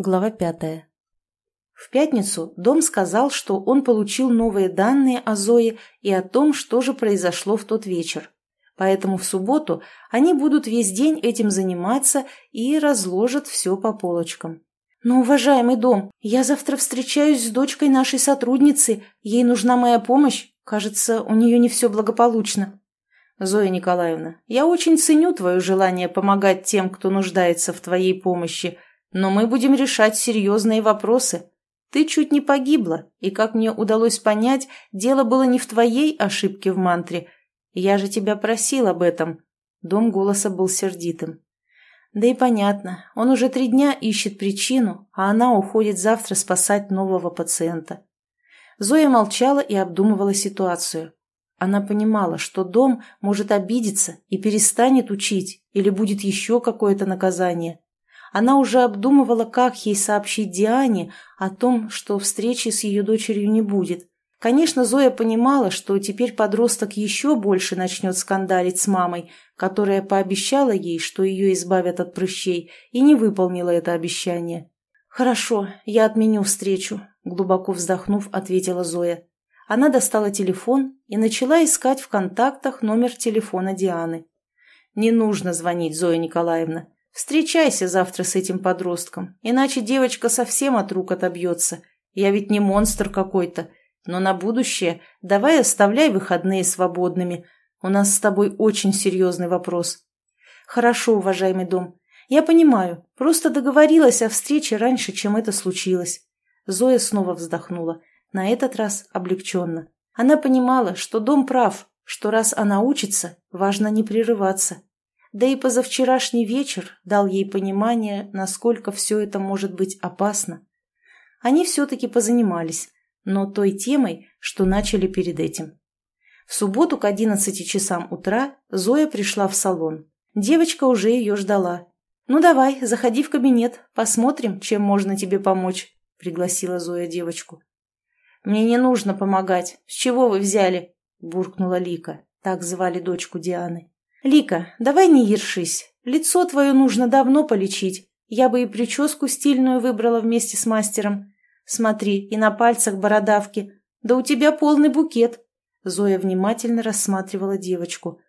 Глава пятая. В пятницу дом сказал, что он получил новые данные о Зое и о том, что же произошло в тот вечер. Поэтому в субботу они будут весь день этим заниматься и разложат все по полочкам. «Но, уважаемый дом, я завтра встречаюсь с дочкой нашей сотрудницы. Ей нужна моя помощь. Кажется, у нее не все благополучно». «Зоя Николаевна, я очень ценю твое желание помогать тем, кто нуждается в твоей помощи», но мы будем решать серьезные вопросы. Ты чуть не погибла, и, как мне удалось понять, дело было не в твоей ошибке в мантре. Я же тебя просил об этом». Дом голоса был сердитым. Да и понятно, он уже три дня ищет причину, а она уходит завтра спасать нового пациента. Зоя молчала и обдумывала ситуацию. Она понимала, что дом может обидеться и перестанет учить, или будет еще какое-то наказание. Она уже обдумывала, как ей сообщить Диане о том, что встречи с ее дочерью не будет. Конечно, Зоя понимала, что теперь подросток еще больше начнет скандалить с мамой, которая пообещала ей, что ее избавят от прыщей, и не выполнила это обещание. «Хорошо, я отменю встречу», — глубоко вздохнув, ответила Зоя. Она достала телефон и начала искать в контактах номер телефона Дианы. «Не нужно звонить, Зоя Николаевна. Встречайся завтра с этим подростком, иначе девочка совсем от рук отобьется. Я ведь не монстр какой-то. Но на будущее давай оставляй выходные свободными. У нас с тобой очень серьезный вопрос. Хорошо, уважаемый дом. Я понимаю, просто договорилась о встрече раньше, чем это случилось. Зоя снова вздохнула, на этот раз облегченно. Она понимала, что дом прав, что раз она учится, важно не прерываться. Да и позавчерашний вечер дал ей понимание, насколько все это может быть опасно. Они все-таки позанимались, но той темой, что начали перед этим. В субботу к одиннадцати часам утра Зоя пришла в салон. Девочка уже ее ждала. «Ну давай, заходи в кабинет, посмотрим, чем можно тебе помочь», — пригласила Зоя девочку. «Мне не нужно помогать. С чего вы взяли?» — буркнула Лика. Так звали дочку Дианы. «Лика, давай не ершись. Лицо твое нужно давно полечить. Я бы и прическу стильную выбрала вместе с мастером. Смотри, и на пальцах бородавки. Да у тебя полный букет». Зоя внимательно рассматривала девочку.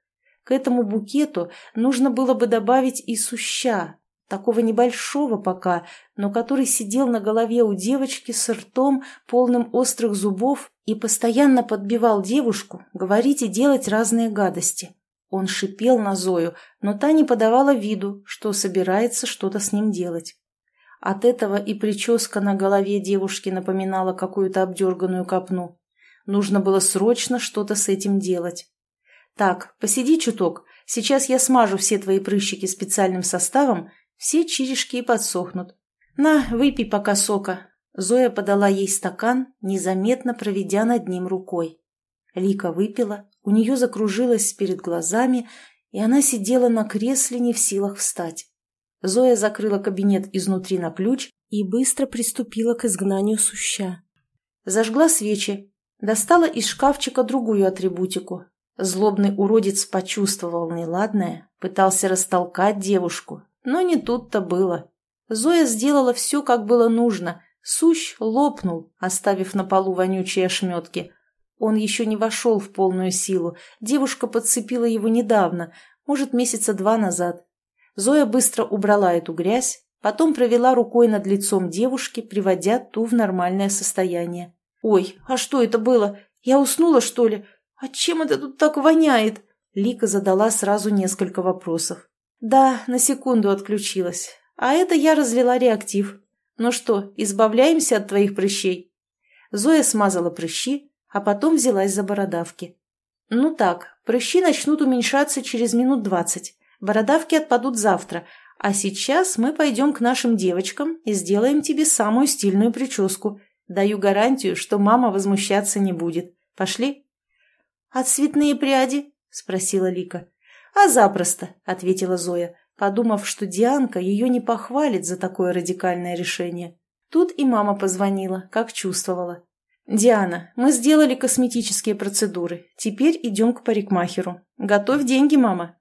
К этому букету нужно было бы добавить и суща, такого небольшого пока, но который сидел на голове у девочки с ртом, полным острых зубов, и постоянно подбивал девушку говорить и делать разные гадости. Он шипел на Зою, но та не подавала виду, что собирается что-то с ним делать. От этого и прическа на голове девушки напоминала какую-то обдерганную копну. Нужно было срочно что-то с этим делать. «Так, посиди чуток, сейчас я смажу все твои прыщики специальным составом, все чиришки и подсохнут. На, выпей пока сока». Зоя подала ей стакан, незаметно проведя над ним рукой. Лика выпила, у нее закружилось перед глазами, и она сидела на кресле не в силах встать. Зоя закрыла кабинет изнутри на ключ и быстро приступила к изгнанию суща. Зажгла свечи, достала из шкафчика другую атрибутику. Злобный уродец почувствовал неладное, пытался растолкать девушку, но не тут-то было. Зоя сделала все, как было нужно. Сущ лопнул, оставив на полу вонючие ошметки. Он еще не вошел в полную силу. Девушка подцепила его недавно, может, месяца два назад. Зоя быстро убрала эту грязь, потом провела рукой над лицом девушки, приводя ту в нормальное состояние. «Ой, а что это было? Я уснула, что ли? А чем это тут так воняет?» Лика задала сразу несколько вопросов. «Да, на секунду отключилась. А это я разлила реактив. Ну что, избавляемся от твоих прыщей?» Зоя смазала прыщи, а потом взялась за бородавки. «Ну так, прыщи начнут уменьшаться через минут двадцать. Бородавки отпадут завтра, а сейчас мы пойдем к нашим девочкам и сделаем тебе самую стильную прическу. Даю гарантию, что мама возмущаться не будет. Пошли?» «А цветные пряди?» – спросила Лика. «А запросто», – ответила Зоя, подумав, что Дианка ее не похвалит за такое радикальное решение. Тут и мама позвонила, как чувствовала. «Диана, мы сделали косметические процедуры. Теперь идем к парикмахеру. Готовь деньги, мама».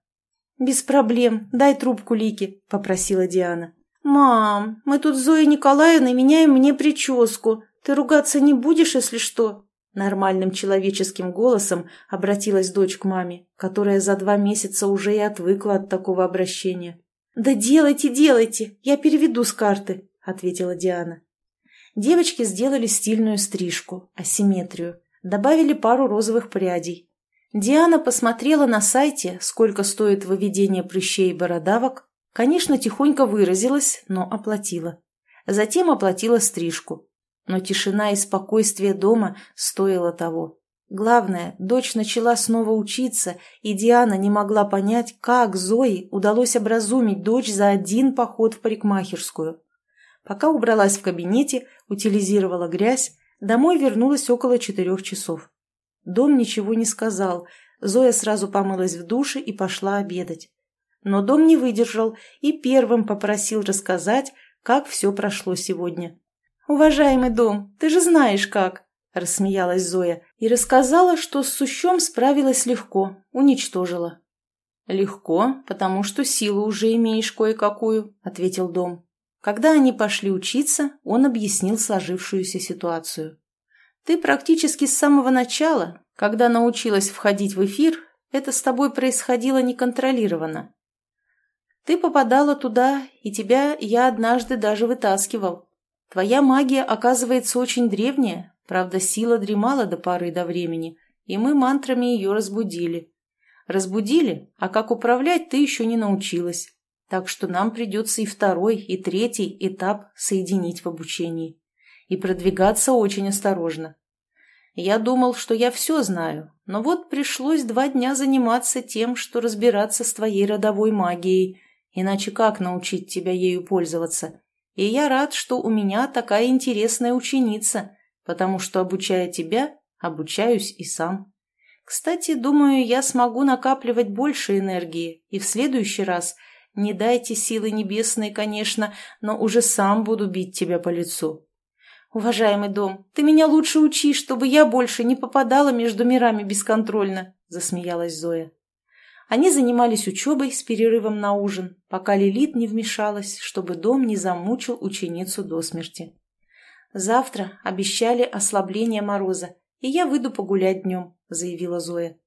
«Без проблем. Дай трубку Лике», — попросила Диана. «Мам, мы тут с Зоей Николаевной меняем мне прическу. Ты ругаться не будешь, если что?» Нормальным человеческим голосом обратилась дочь к маме, которая за два месяца уже и отвыкла от такого обращения. «Да делайте, делайте, я переведу с карты», — ответила Диана. Девочки сделали стильную стрижку, асимметрию, добавили пару розовых прядей. Диана посмотрела на сайте, сколько стоит выведение прыщей и бородавок, конечно, тихонько выразилась, но оплатила. Затем оплатила стрижку. Но тишина и спокойствие дома стоило того. Главное, дочь начала снова учиться, и Диана не могла понять, как Зои удалось образумить дочь за один поход в парикмахерскую. Пока убралась в кабинете, утилизировала грязь, домой вернулась около четырех часов. Дом ничего не сказал, Зоя сразу помылась в душе и пошла обедать. Но дом не выдержал и первым попросил рассказать, как все прошло сегодня. «Уважаемый дом, ты же знаешь как!» – рассмеялась Зоя и рассказала, что с сущом справилась легко, уничтожила. «Легко, потому что силу уже имеешь кое-какую», – ответил дом. Когда они пошли учиться, он объяснил сложившуюся ситуацию. «Ты практически с самого начала, когда научилась входить в эфир, это с тобой происходило неконтролированно. Ты попадала туда, и тебя я однажды даже вытаскивал. Твоя магия, оказывается, очень древняя, правда, сила дремала до поры до времени, и мы мантрами ее разбудили. Разбудили, а как управлять ты еще не научилась. Так что нам придется и второй, и третий этап соединить в обучении. И продвигаться очень осторожно. Я думал, что я все знаю, но вот пришлось два дня заниматься тем, что разбираться с твоей родовой магией, иначе как научить тебя ею пользоваться? И я рад, что у меня такая интересная ученица, потому что, обучая тебя, обучаюсь и сам. Кстати, думаю, я смогу накапливать больше энергии, и в следующий раз – не дайте силы небесной, конечно, но уже сам буду бить тебя по лицу. Уважаемый дом, ты меня лучше учи, чтобы я больше не попадала между мирами бесконтрольно, засмеялась Зоя. Они занимались учебой с перерывом на ужин, пока Лилит не вмешалась, чтобы дом не замучил ученицу до смерти. «Завтра обещали ослабление мороза, и я выйду погулять днем», — заявила Зоя.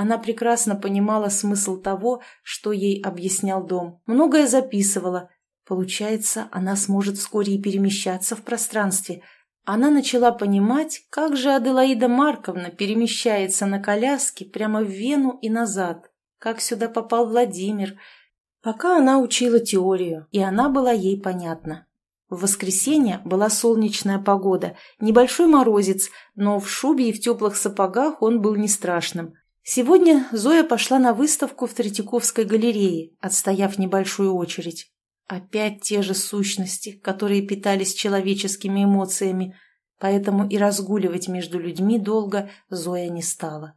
Она прекрасно понимала смысл того, что ей объяснял дом. Многое записывала. Получается, она сможет вскоре и перемещаться в пространстве. Она начала понимать, как же Аделаида Марковна перемещается на коляске прямо в Вену и назад. Как сюда попал Владимир. Пока она учила теорию, и она была ей понятна. В воскресенье была солнечная погода, небольшой морозец, но в шубе и в теплых сапогах он был не страшным. Сегодня Зоя пошла на выставку в Третьяковской галерее, отстояв небольшую очередь. Опять те же сущности, которые питались человеческими эмоциями, поэтому и разгуливать между людьми долго Зоя не стала.